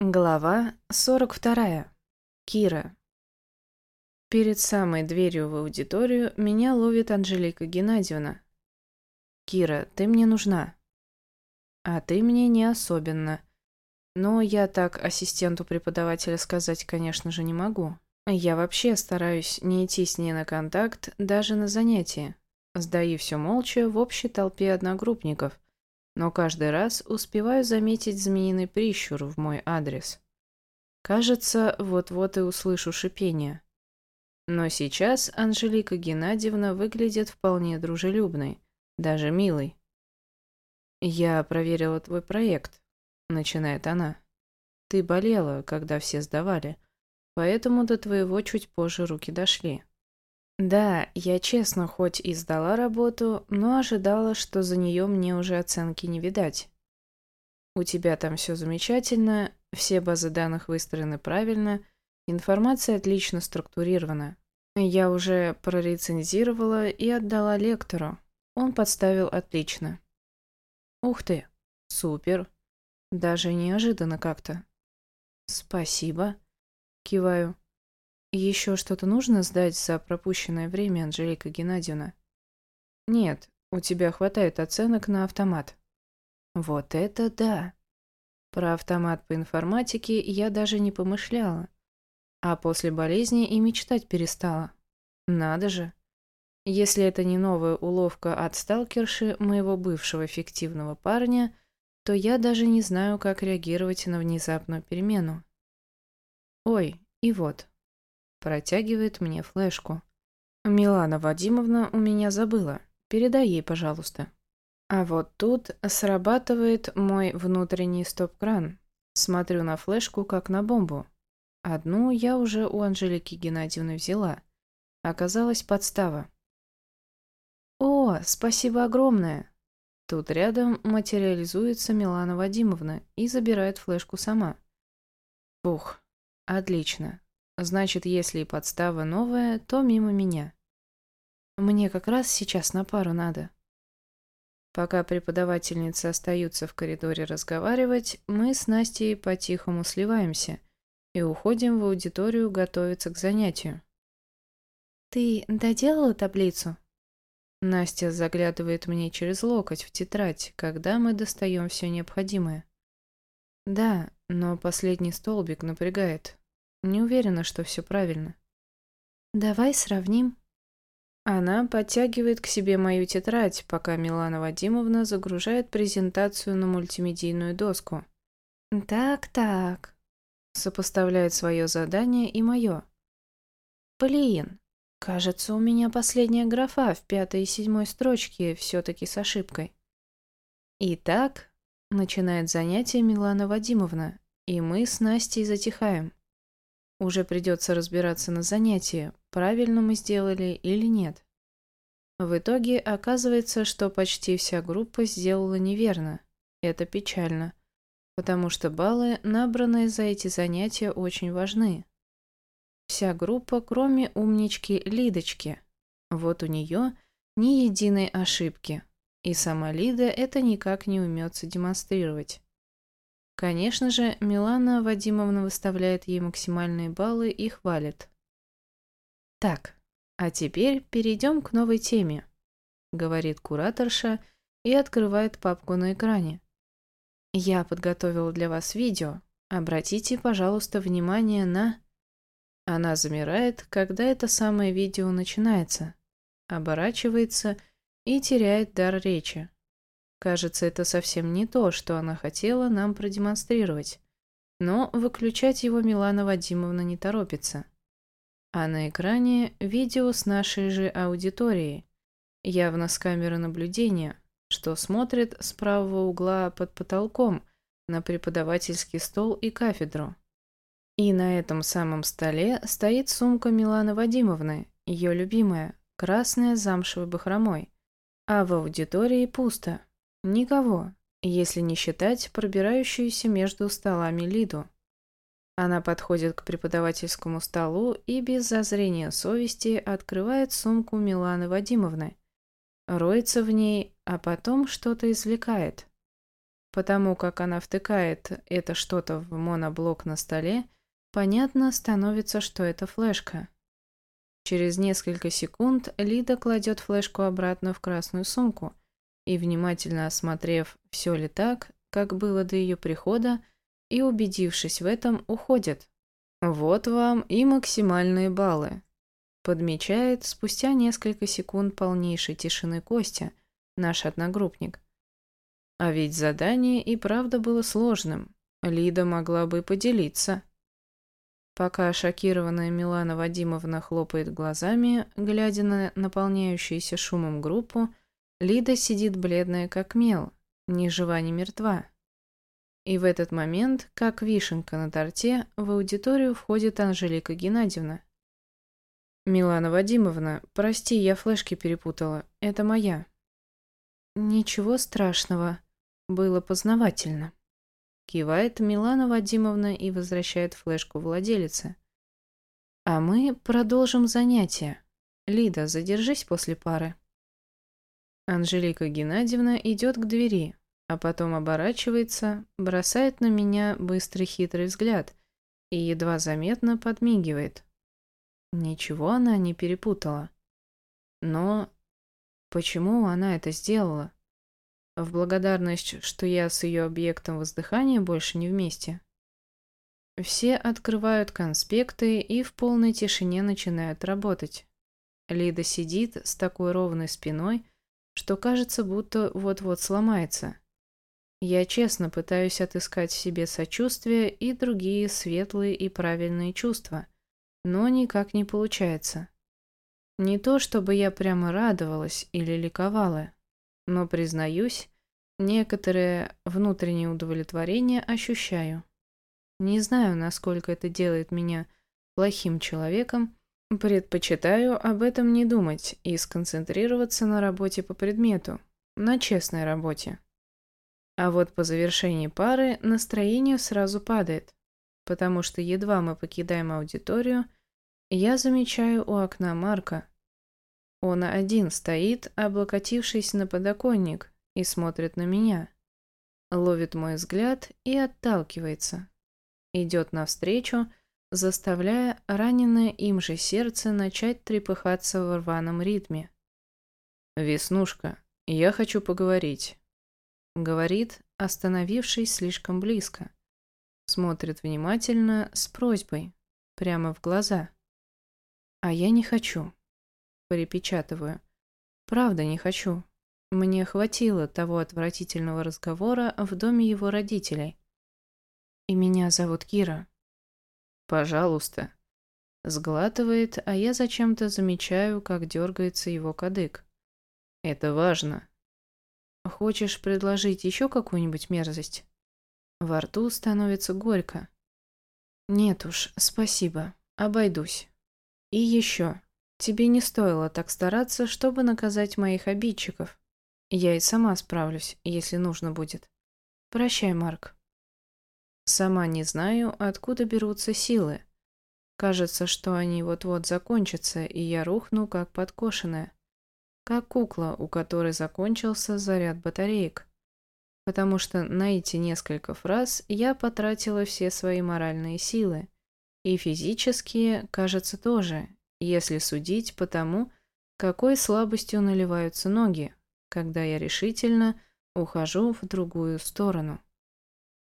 Глава 42. Кира. Перед самой дверью в аудиторию меня ловит Анжелика Геннадьевна. «Кира, ты мне нужна». «А ты мне не особенно. Но я так ассистенту преподавателя сказать, конечно же, не могу. Я вообще стараюсь не идти с ней на контакт даже на занятия. Сдаю все молча в общей толпе одногруппников – но каждый раз успеваю заметить змеиный прищур в мой адрес. Кажется, вот-вот и услышу шипение. Но сейчас Анжелика Геннадьевна выглядит вполне дружелюбной, даже милой. «Я проверила твой проект», — начинает она. «Ты болела, когда все сдавали, поэтому до твоего чуть позже руки дошли. Да, я честно хоть и сдала работу, но ожидала, что за нее мне уже оценки не видать. У тебя там все замечательно, все базы данных выстроены правильно, информация отлично структурирована. Я уже прорецензировала и отдала лектору. Он подставил отлично. Ух ты, супер. Даже неожиданно как-то. Спасибо. Киваю. «Еще что-то нужно сдать за пропущенное время, Анжелика Геннадьевна?» «Нет, у тебя хватает оценок на автомат». «Вот это да!» Про автомат по информатике я даже не помышляла. А после болезни и мечтать перестала. Надо же. Если это не новая уловка от сталкерши моего бывшего фиктивного парня, то я даже не знаю, как реагировать на внезапную перемену. Ой, и вот. Протягивает мне флешку. «Милана Вадимовна у меня забыла. Передай ей, пожалуйста». А вот тут срабатывает мой внутренний стоп-кран. Смотрю на флешку, как на бомбу. Одну я уже у Анжелики Геннадьевны взяла. Оказалась подстава. «О, спасибо огромное!» Тут рядом материализуется Милана Вадимовна и забирает флешку сама. Пух, отлично. Значит, если и подстава новая, то мимо меня. Мне как раз сейчас на пару надо. Пока преподавательницы остаются в коридоре разговаривать, мы с Настей по-тихому сливаемся и уходим в аудиторию готовиться к занятию. «Ты доделала таблицу?» Настя заглядывает мне через локоть в тетрадь, когда мы достаем все необходимое. «Да, но последний столбик напрягает. Не уверена, что все правильно. Давай сравним. Она подтягивает к себе мою тетрадь, пока Милана Вадимовна загружает презентацию на мультимедийную доску. Так-так. Сопоставляет свое задание и мое. Блин, кажется, у меня последняя графа в пятой и седьмой строчке все-таки с ошибкой. Итак, начинает занятие Милана Вадимовна, и мы с Настей затихаем. Уже придется разбираться на занятии, правильно мы сделали или нет. В итоге оказывается, что почти вся группа сделала неверно. Это печально, потому что баллы, набранные за эти занятия, очень важны. Вся группа, кроме умнички Лидочки. Вот у нее ни единой ошибки, и сама Лида это никак не умется демонстрировать. Конечно же, Милана Вадимовна выставляет ей максимальные баллы и хвалит. «Так, а теперь перейдем к новой теме», — говорит кураторша и открывает папку на экране. «Я подготовила для вас видео. Обратите, пожалуйста, внимание на...» Она замирает, когда это самое видео начинается, оборачивается и теряет дар речи. Кажется, это совсем не то, что она хотела нам продемонстрировать. Но выключать его Милана Вадимовна не торопится. А на экране видео с нашей же аудиторией, явно с камеры наблюдения, что смотрит с правого угла под потолком на преподавательский стол и кафедру. И на этом самом столе стоит сумка Миланы Вадимовны, ее любимая, красная замшевой бахромой. А в аудитории пусто. Никого, если не считать пробирающуюся между столами Лиду. Она подходит к преподавательскому столу и без зазрения совести открывает сумку Миланы Вадимовны. Роется в ней, а потом что-то извлекает. Потому как она втыкает это что-то в моноблок на столе, понятно становится, что это флешка. Через несколько секунд Лида кладет флешку обратно в красную сумку и, внимательно осмотрев, все ли так, как было до ее прихода, и, убедившись в этом, уходит. «Вот вам и максимальные баллы», — подмечает спустя несколько секунд полнейшей тишины Костя, наш одногруппник. А ведь задание и правда было сложным. Лида могла бы поделиться. Пока шокированная Милана Вадимовна хлопает глазами, глядя на наполняющуюся шумом группу, Лида сидит бледная как мел, ни жива, ни мертва. И в этот момент, как вишенка на торте, в аудиторию входит Анжелика Геннадьевна. «Милана Вадимовна, прости, я флешки перепутала. Это моя». «Ничего страшного. Было познавательно». Кивает Милана Вадимовна и возвращает флешку владелице. «А мы продолжим занятия. Лида, задержись после пары». Анжелика Геннадьевна идет к двери, а потом оборачивается, бросает на меня быстрый хитрый взгляд и едва заметно подмигивает. Ничего она не перепутала. Но почему она это сделала? В благодарность, что я с ее объектом воздыхания больше не вместе. Все открывают конспекты и в полной тишине начинают работать. Лида сидит с такой ровной спиной, что кажется, будто вот-вот сломается. Я честно пытаюсь отыскать в себе сочувствие и другие светлые и правильные чувства, но никак не получается. Не то чтобы я прямо радовалась или ликовала, но, признаюсь, некоторое внутреннее удовлетворение ощущаю. Не знаю, насколько это делает меня плохим человеком, предпочитаю об этом не думать и сконцентрироваться на работе по предмету, на честной работе. А вот по завершении пары настроение сразу падает, потому что едва мы покидаем аудиторию, я замечаю у окна Марка. Он один стоит, облокотившись на подоконник, и смотрит на меня. Ловит мой взгляд и отталкивается. Идет навстречу, заставляя раненое им же сердце начать трепыхаться в рваном ритме. «Веснушка, я хочу поговорить». Говорит, остановившись слишком близко. Смотрит внимательно, с просьбой, прямо в глаза. А я не хочу. Перепечатываю. Правда не хочу. Мне хватило того отвратительного разговора в доме его родителей. И меня зовут Кира. Пожалуйста. Сглатывает, а я зачем-то замечаю, как дергается его кадык. Это важно. Хочешь предложить еще какую-нибудь мерзость? Во рту становится горько. Нет уж, спасибо, обойдусь. И еще, тебе не стоило так стараться, чтобы наказать моих обидчиков. Я и сама справлюсь, если нужно будет. Прощай, Марк. Сама не знаю, откуда берутся силы. Кажется, что они вот-вот закончатся, и я рухну, как подкошенная как кукла, у которой закончился заряд батареек. Потому что на эти несколько фраз я потратила все свои моральные силы. И физические, кажется, тоже, если судить по тому, какой слабостью наливаются ноги, когда я решительно ухожу в другую сторону.